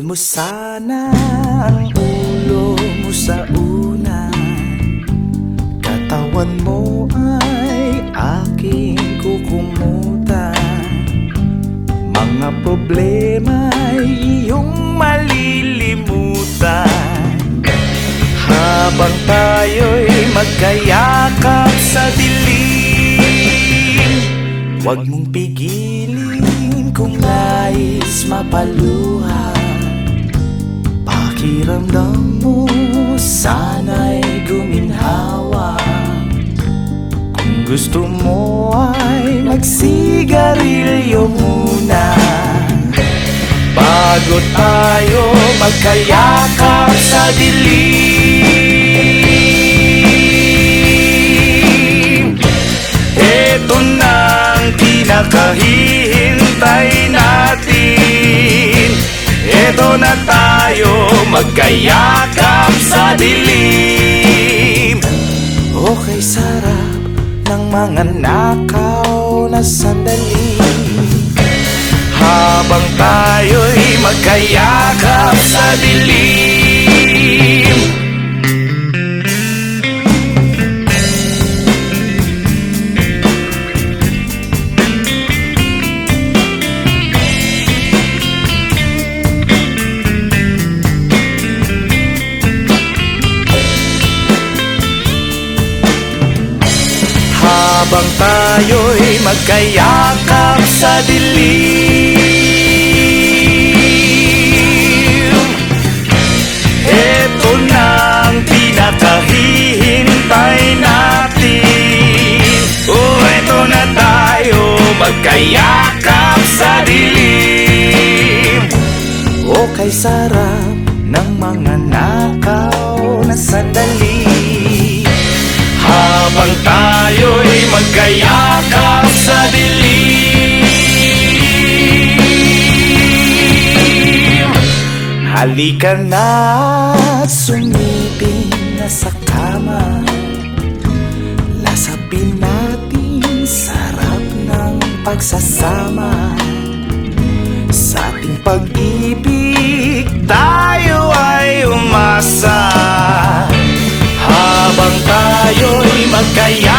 mo sana ang ulo mo sa unan Katawan mo ay aking kukumutan. Mga problema'y iyong malilimutan. Habang tayo'y magkayakap sa dilim Huwag mong pigilin kung nais mapaluha Pakiramdam mo sana'y guminhawa. Kung gusto mo ay magsigarilyo muna. Bago tayo magkayakap sa dilim Ito na ang pinakahihintay natin tayo magkayakap sa dilim. Okay sarap ng mga nakaw na sandali. Habang tayo'y magkayakap sa dilim Habang tayo'y magkayakap sa dilim Ito na ang pinakahihintay natin. Oh, ito na tayo magkayakap sa dilim. O kay sarap ng mga nakaw Halika na sumipin na sa kama. Lasapin natin sarap ng pagsasama. Sa ating pag-ibig tayo ay umasa. Habang tayo'y magkaya